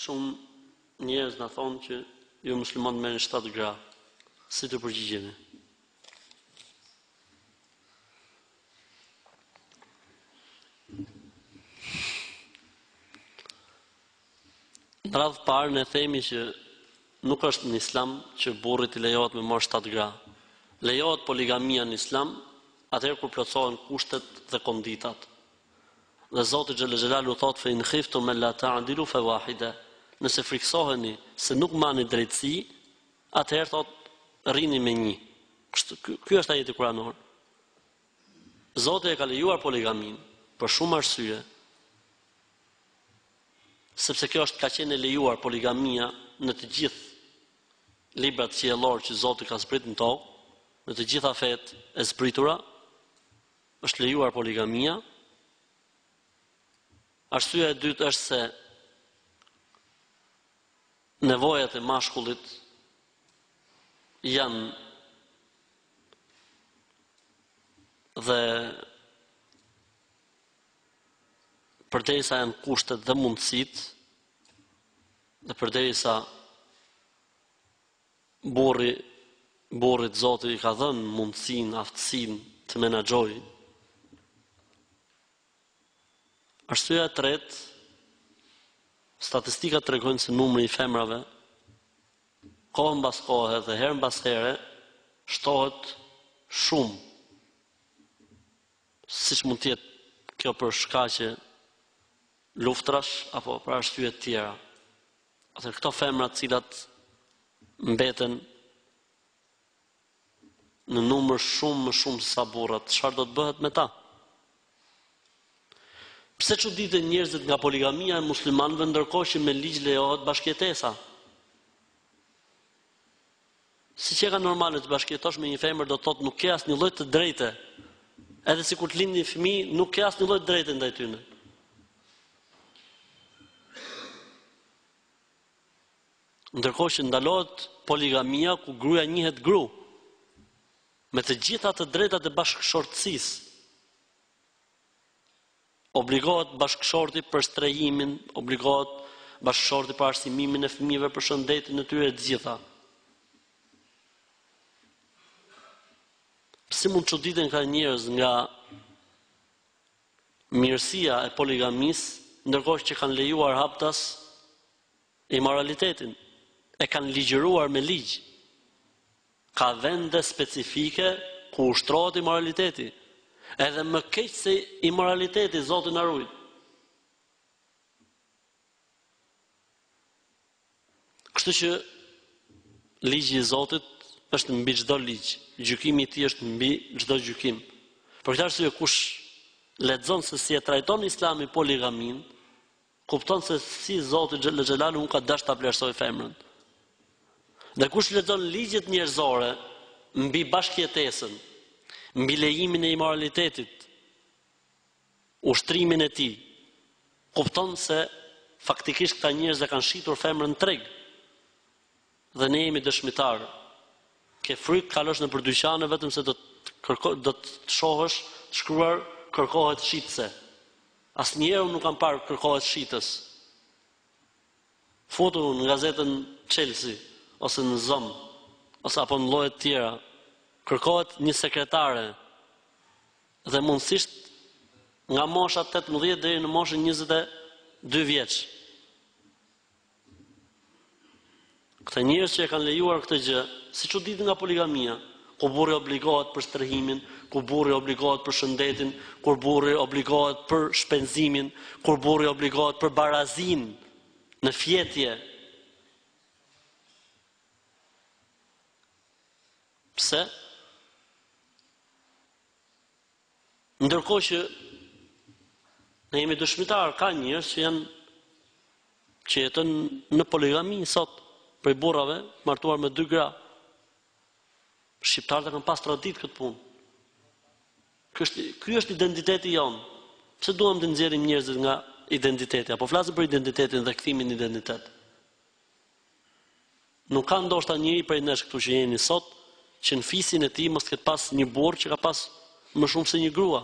Shumë njerëz na thonë që ju muslimanët merrni 7 gra. Si të përgjigjemi? Në radhë parë ne themi që nuk është në islam që burrit i lejohet me marrë shtatë gra. Lejohet poligamia në islam atëherë kur plotësohen kushtet dhe konditat. Dhe Zoti xhel-le xhelaluhu thot fe in khiftum alla ta'dilu fa wahida. Nëse friksoheni se nuk mani drejtësi, atëherë thot rrini me një. Kështu ky është ajeti kuranor. Zoti e ka lejuar poligamin për shumë arsye. Sepse kjo është ka qenë e lejuar poligamia në të gjithë librat qiellor që Zoti ka zbrit në tokë, në të gjitha fetë e zbritura, Është lejuar poligamia. Arsyeja e dytë është se nevojat e mashkullit janë dhe përderisa janë kushtet dhe mundësit dhe përderisa Burri, burrit Zoti i ka dhënë mundësinë, aftësinë të menaxhojë. Arsyeja e tretë, statistikat tregojnë se numri i femrave kohë mbas kohe dhe herë mbas here shtohet shumë. Siç mund të jetë kjo për shkaqe luftrash apo për arsye të tjera. Atër këto femra të cilat mbeten në numër shumë më shumë sesa burrat, çfarë do të bëhet me ta? Pse çuditen njerëzit nga poligamia e muslimanëve ndërkohë që me ligj lejohet bashkëjetesa? Si quhet normale të bashkëjetosh me një femër do të thotë nuk ke asnjë lloj të drejte. Edhe sikur të lindin fëmijë, nuk ke asnjë lloj të drejte ndaj tyne. Ndërkohë që ndalohet poligamia ku gruaja njihet gru me të gjitha të drejtat e bashkëshortësisë. Obligohet bashkëshorti për strehimin, obligohet bashkëshorti për arsimimin e fëmijëve për shëndetin e tyre të gjitha. Si mund të çuditen ca njerëz nga mirësia e poligamis, ndërkohë që kanë lejuar haptas imoralitetin, e kanë ligjëruar me ligj. Ka vende specifike ku ushtrohet imoraliteti, edhe më keq se imoraliteti, Zoti na rujt. Kështu që ligji i Zotit është mbi çdo ligj, gjykimi i tij është mbi çdo gjykim. Për këtë arsye kush lexon se si e trajton Islami poligaminë, Kupton se si Zoti Xhelle Xhelaluhu ka dashtë ta vlerësojë femrën. Dhe kush lexon ligjet njerëzore mbi bashkëjetesën, mbi lejimin e imoralitetit, ushtrimin e tij, kupton se faktikisht këta njerëz e kanë shitur femrën treg. Dhe ne jemi dëshmitarë. Ke frikë të kalosh nëpër dyqane vetëm se do të do të shohësh të shkruar kërkohet shitëse. Asnjëherë unë nuk kam parë kërkohet shitës. Futu në gazetën Çelësi ose në Zom ose apo në lloje të tjera kërkohet një sekretare dhe mundësisht nga mosha 18 deri në moshën 22 vjeç. Këta njerëz që e kanë lejuar këtë gjë, si çuditen nga poligamia, ku burri obligohet për strehimin, ku burri obligohet për shëndetin, kur burri obligohet për shpenzimin, kur burri obligohet për barazinë në fjetje. Pse? Ndërkohë që ne jemi dëshmitarë, ka njerëz që janë që jetojnë në poligami sot prej burrave martuar me dy gra. Shqiptarët kanë pas traditë këtë punë. Ky është ky është identiteti jonë. Pse duam t'i nxjerrim njerëzit nga identiteti? Apo flasim për identitetin dhe kthimin në identitet? Nuk ka ndoshta njeri prej nesh këtu që jeni sot, që në fisin e tij mos të ketë pas një burrë që ka pas më shumë se një grua.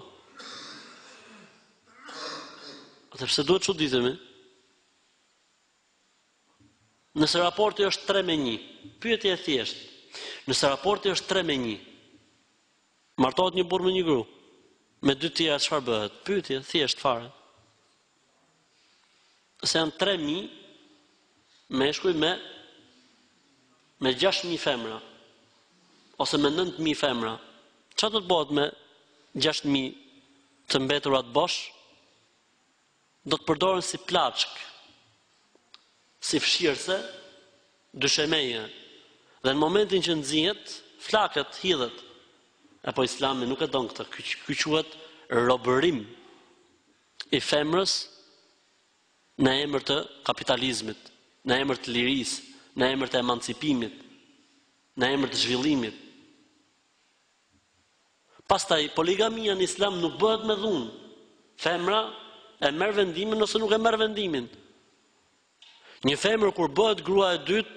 Atëherë pse duhet të çuditemi? Nëse raporti është 3 me 1, pyetje e thjeshtë. Nëse raporti është 3 me 1, martohet një burrë me një grua, me dy tjera çfarë bëhet? Pyetje thjesht fare. Nëse janë 3000 meshkuj me me 6000 femra ose me 9000 femra, çfarë do të bëhet me 6000 të mbeturat bosh? Do të përdoren si plaçkë, si fshirëse dyshemeje. Dhe në momentin që nxihet, flaket, hidhet. E po Islami nuk e don këtë. Ky quhet robërim. i femrës në emër të kapitalizmit, në emër të lirisë, në emër të emancipimit, në emër të zhvillimit. Pastaj, poligamia në islam nuk bëhet me dhunë. Femra e merr vendimin ose nuk e merr vendimin. Një femër kur bëhet grua e dytë,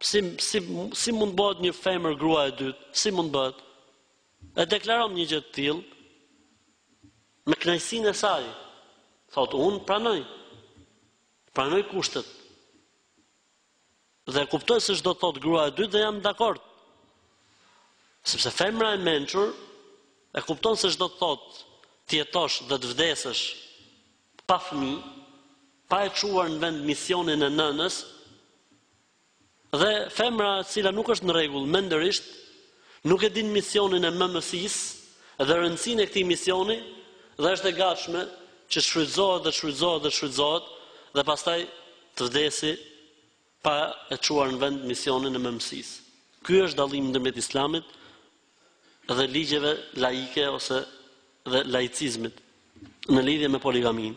si, si, si mund të bëhet një femër grua e dytë? Si mund të bëhet? E deklaron një gjë të tillë me kënaqësinë e saj. Thotë, unë pranoj. Pranoj kushtet. Dhe e kuptoj se ç'do të thotë grua e dytë dhe jam dakord. Sepse femra e mençur e kupton se ç'do të thotë të jetosh dhe të vdesësh pa fëmijë, pa e çuar në vend misionin e nënës, Dhe femra e cila nuk është në rregull mendërisht, nuk e din misionin e mëmësisë dhe rëndësinë e këtij misioni dhe është e gatshme që të shfrytëzohet dhe shfrytëzohet dhe shfrytëzohet dhe pastaj të vdesi pa e çuar në vend misionin e mëmësisë. Ky është dallimi ndërmjet Islamit dhe ligjeve laike ose dhe laicizmit në lidhje me poligaminë.